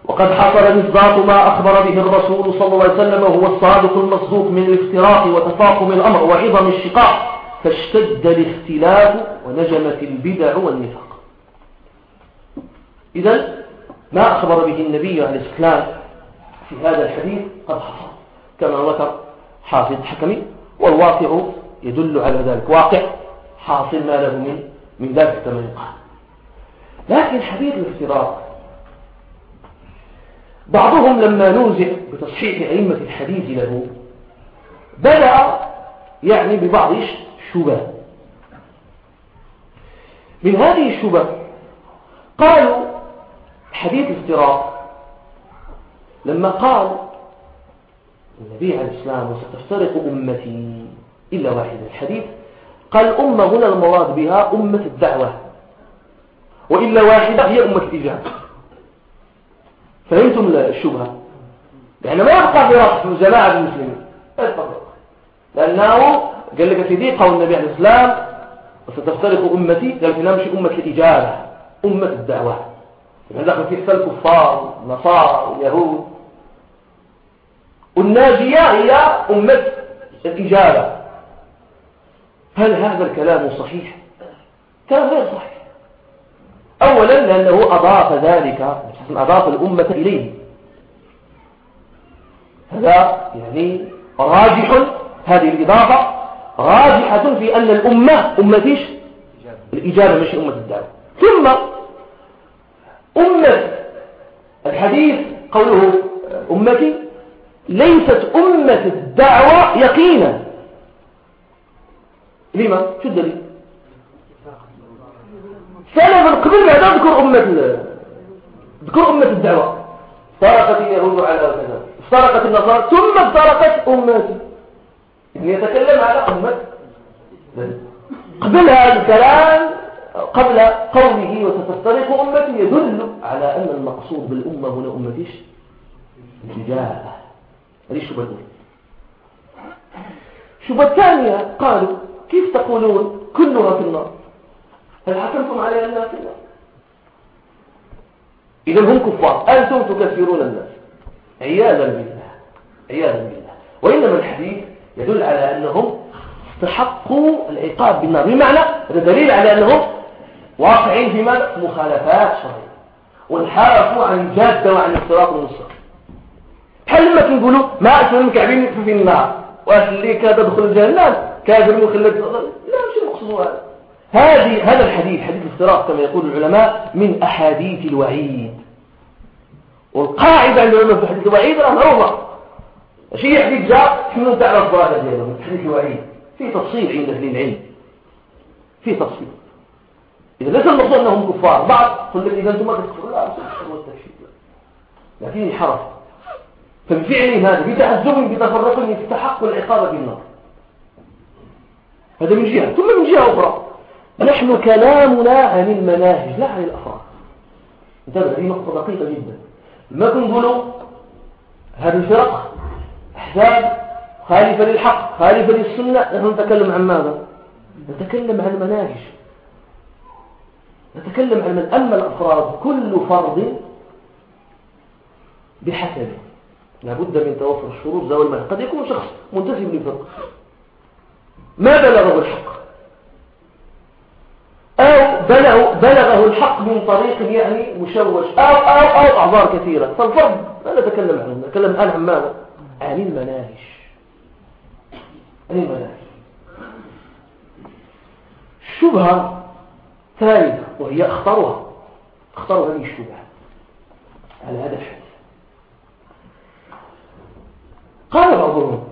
Speaker 1: وقد حصل مصداق ما أخبر به الرسول صلى الله عليه وسلم وهو الصادق المصدوق من الافتراق وتفاقم الأمر وعظم الشقاق فاشتد الاختلاف ونجمت البدع والنفاق إذا ما أخبر به النبي عليه السلام في هذا الحديث قد حصل كما ذكر حافظ حكمي والواقع يدل على ذلك واقع حاصل ما له من من ذلك كما يقال لكن حديث الافتراق بعضهم لما نوزع بتصحيح أئمة الحديث له بدأ يعني ببعض شبه من هذه الشبه قالوا حديث الافتراق لما قال النبي عليه السلام وستفترق أمتي إلا واحدة الحديث قال أمة هنا المراد بها أمة الدعوة وإلا واحدة هي أمة الإجابة فهمتم الشبهة لأن ما يبقى في رأس جماعة المسلمين لأنه قال لك سيدي قول النبي عليه السلام وستفترق أمتي قال لك نمشي أمة الإجابة أمة الدعوة دخل فيه حتى الكفار النصار اليهود والناجية هي أمة الإجابة هل هذا الكلام صحيح؟ كلام غير صحيح أولا لأنه أضاف ذلك أضاف الأمة إليه هذا يعني راجح هذه الإضافة راجحة في أن الأمة أمة الإجابة مش أمة الدعوة ثم أمة الحديث قوله أمتي ليست أمة الدعوة يقينا لما؟ شو الدليل سلفا قبل ما ذكر أمة ذكر أمة الدعوة افترقت اليهود على الأرض افترقت النصارى ثم افترقت أمتي إذن يتكلم على أمة قبل هذا الكلام قبل قوله وستفترق أمتي يدل على أن المقصود بالأمة هنا ايش الإجابة هذه الشبهة الأولى الشبهة الثانية قالوا كيف تقولون كلها في النار هل حكمتم عليها أنها في النار إذا هم كفار أنتم تكفرون الناس عياذا بالله عياذا بالله وإنما الحديث يدل على أنهم استحقوا العقاب بالنار بمعنى هذا دليل على أنهم واقعين في مخالفات شرعية وانحرفوا عن الجادة وعن الصراط المستقيم بحال لما كنقولوا ما أسلمك كعبين في النار وأخليك تدخل الجنه كافر وخلت لا مش المقصود
Speaker 2: هذا هذه هذا الحديث
Speaker 1: حديث الافتراق كما يقول العلماء من أحاديث الوعيد والقاعدة اللي العلماء في حديث الوعيد راه معروفة شيء حديث جاء شنو تعرف الضلالة ديالهم حديث الوعيد في تفصيل عند أهل العلم في تفصيل إذا ليس المقصود أنهم كفار بعض قل لك إذا أنتم ما تكفروا لا لكن حرف فبفعل هذا بتعذب بتفرقهم يستحق العقاب بالنار هذا من جهة ثم من جهة أخرى نحن كلامنا عن المناهج لا عن الأفراد انتبه هذه نقطة دقيقة جدا ما كنقولوا هذه الفرق أحزاب خالفة للحق خالفة للسنة نحن نتكلم عن ماذا نتكلم عن المناهج نتكلم عن من أما الأفراد كل فرد بحسبه لابد من توفر الشروط ذوي المال قد يكون شخص منتسب للفرق ما بلغه الحق أو بلغه, بلغه الحق من طريق يعني مشوش أو أو أو أعذار كثيرة فالفرض لا نتكلم عنه نتكلم عنه عن ماذا؟ عن المناهج عن المناهج الشبهة ثالثة وهي أخطرها أخطر هذه الشبهة على هذا الحديث قال بعضهم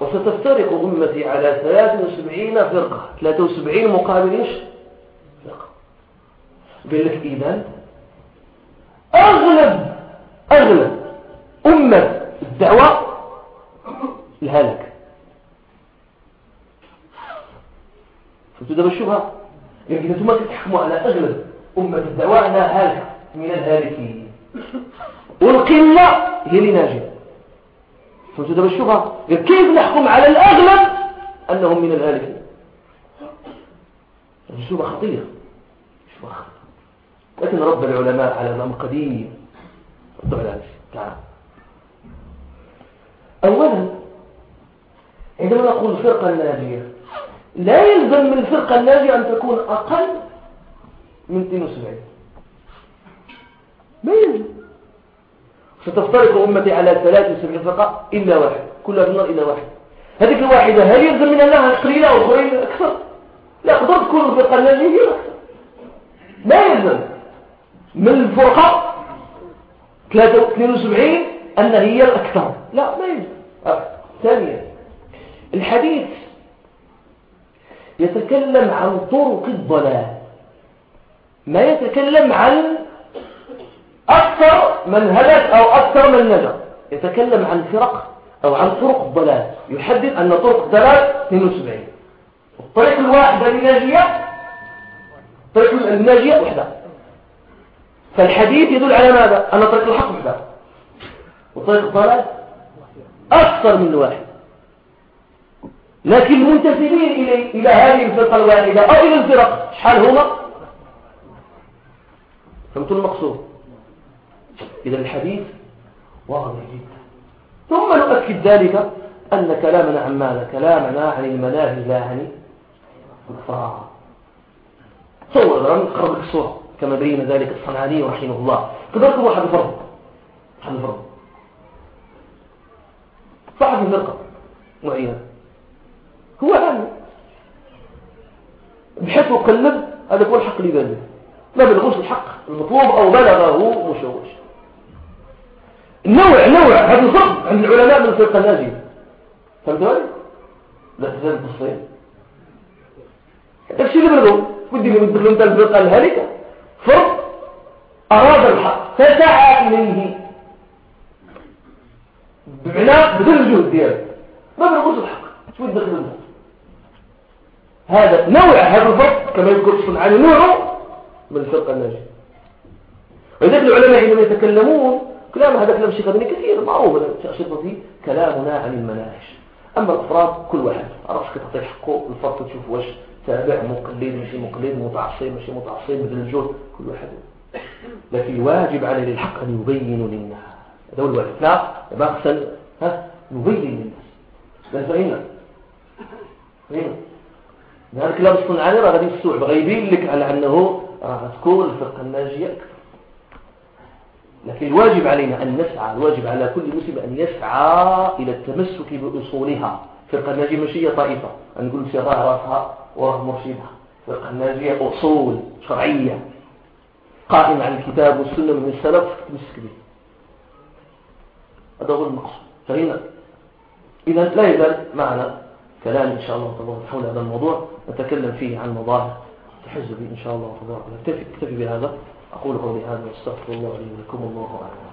Speaker 1: وستفترق أمتي على 73 فرقة 73 مقابل إيش؟ فرقة بيقول لك إذا أغلب أغلب أمة الدعوة الهلك فهمتوا ده بالشبهة؟ يعني إذا ثم كتحكموا على أغلب أمة الدعوة أنها هالكة من الهالكين والقلة هي اللي ناجية فهمتوا ده بالشبهة كيف نحكم على الأغلب أنهم من الهالكين يعني الشبهة خطيرة شبهة خطيرة لكن رد العلماء على الأمر قديم رب العلماء تعال أولا عندما نقول فرقة ناجية لا يلزم من الفرقة الناجية أن تكون أقل من 72 ما يلزم ستفترق أمتي على 73 فرقة إلا واحد كلها في النار إلا واحد هذيك الواحدة هل يلزم من الله قليلة أو قليلة أكثر لا تقدر تكون فرقة لا هي ما يلزم من الفرقة 72 أن هي الأكثر لا ما يلزم آه، ثانيا الحديث يتكلم عن طرق الضلال ما يتكلم عن أكثر من هلك أو أكثر من نجا يتكلم عن فرق أو عن طرق الضلال يحدد أن طرق الضلال 72 الطريق الواحدة الناجية طريق الناجية وحدة فالحديث يدل على ماذا؟ أن طريق الحق وحدة وطريق الضلال أكثر من واحد لكن المنتسبين إلى هذه الفرقة الواحدة أو إلى الفرق شحال هما؟ فهمتوا المقصود إذا الحديث واضح جدا ثم نؤكد ذلك أن كلامنا عن ماذا كلامنا عن المناهي لا عن الطاعة صور الآن قرب لك الصورة كما بين ذلك الصنعاني رحمه الله كذلك هو أحد الفرق أحد الفرق صاحب الفرقة معينة هو الآن بحيث يقلب هذا هو الحق اللي ما بلغوش الحق المطلوب أو بلغه مشوش نوع نوع هذا صد عند العلماء من الفرقة الناجية فهمت بالي؟ لا تزال بالصين الشيء اللي بردو ودي اللي بتدخلون تاع الفرقة الهالكة فرد أراد الحق فسعى إليه بمعنى بدون الجهد ديالك ما بنقولش الحق شو تدخلون هذا نوع هذا الفرق كما يذكر الصنعاني نوعه من الفرقة الناجية ولذلك العلماء عندما يتكلمون كلام هذا كلام الشيخ ابن كثير معروف الشيخ كلامنا عن المناهج أما الأفراد كل واحد عرفش كيف تعطيه حقه الفرد تشوف واش تابع مقلد ماشي مقلد متعصب ماشي متعصب بذل الجهد كل واحد لكن الواجب عليه الحق أن يبين للناس هذا هو الواجب لا مقصد ها يبين للناس لا فهمنا فهمنا هذا الكلام الصنعاني راه غادي بغا يبين لك على أنه راه تكون الفرقة الناجية أكثر لكن الواجب علينا أن نسعى الواجب على كل مسلم أن يسعى إلى التمسك بأصولها فرقة الناجية مشية طائفة أن نقول سراء راسها وراه مرشدها فرقة الناجية أصول شرعية قائم على الكتاب والسنة من السلف تمسك به هذا هو المقصود فهنا إذا لا يزال معنا كلام إن شاء الله تبارك حول هذا الموضوع نتكلم فيه عن مظاهر تحزبي إن شاء الله تبارك اكتفي بهذا أقول قولي هذا واستغفر الله لي ولكم الله أعلم